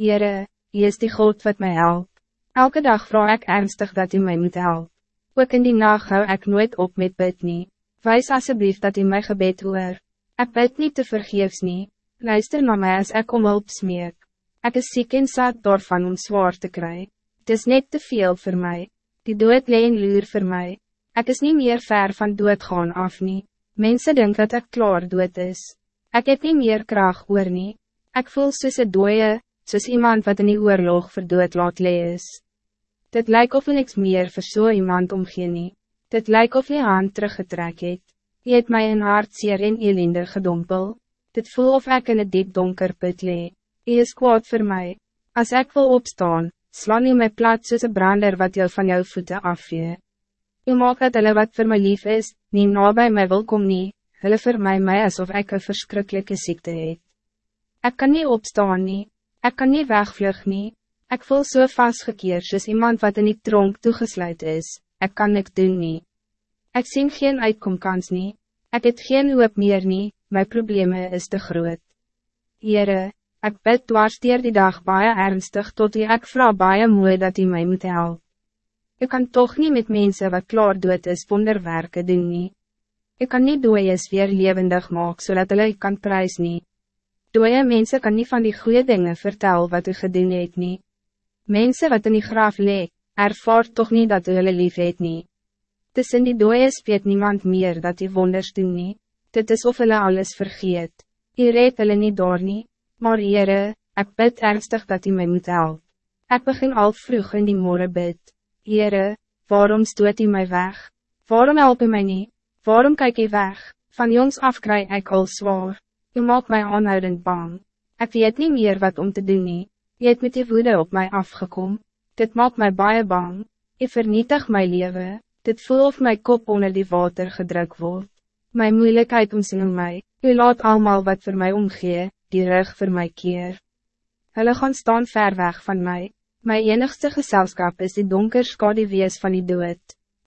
Jere, Jy is die God wat mij helpt. Elke dag vraag ik ernstig dat u mij moet helpen. Ook in die nacht hou ik nooit op met bid nie. Wijs alsjeblieft dat u mij gebed hoor. Ik bid niet te vergeefs nie. Luister naar mij als ik om hulp smeek. Ik is ziek en zat daarvan om zwaar te krijgen. Het is net te veel voor mij. Die dood leen luur voor mij. Ik is niet meer ver van dood gaan af nie. Mensen denken dat ik klaar dood is. Ik heb niet meer kracht oor nie. Ik voel soos een dooie, soos iemand wat in die oorlog verdood laat lees. Dit lijkt of niks meer vir so iemand omgee nie. Dit lijkt of je hand teruggetrek het. Je het my in hartseer en elende gedompel. Dit voel of ik in het diep donker put lee. Je is kwaad voor mij. Als ik wil opstaan, slaan je my plat soos een brander wat jou van jou voeten afvee. Je maak dat hulle wat voor mij lief is, nie na bij my wil kom nie, hulle vir my my asof ek een verschrikkelijke ziekte het. Ik kan niet opstaan nie, Ik kan niet wegvlug nie. Ik voel so vastgekeerd soos iemand wat in die tronk toegesluit is. Ik kan niks doen nie. Ik zie geen uitkomkans nie. Ik heb geen hoop meer nie. My probleme is te groot. Heere, ik bid dwars dier die dag baie ernstig tot die ek vraag baie mooi dat hij mij moet helpen. Ik kan toch niet met mensen wat klaar doet is wonderwerken doen nie. Ik kan niet dooies weer levendig maak zodat hulle kan prijs niet. Dooie mensen kan niet van die goede dingen vertellen wat u gedoen het nie. Mensen wat in die graaf leek, ervaar toch niet dat u hulle lief het nie. Tussen die dooies weet niemand meer dat die wonders doen nie. Dit is of hulle alles vergeet. U reed hulle nie door nie. Maar Heere, ek bid ernstig dat u mij moet helpen. Ik begin al vroeg in die morgen bid. Heere, waarom stoot u mij weg? Waarom help u mij niet? Waarom kijk u weg? Van jongs af krijg ik al zwaar. Je maakt mij aanhoudend bang. Ik weet niet meer wat om te doen nie. Je hebt met je woede op mij afgekomen. Dit maakt mij baie bang. Je vernietigt mijn leven. Dit voel of mijn kop onder die water gedrukt wordt. Mijn moeilijkheid omsingel mij. U laat allemaal wat voor mij omgee, die rug voor mij keer. Hulle gaan staan ver weg van mij. Mijn enigste gezelschap is die donker skadewees van die dood.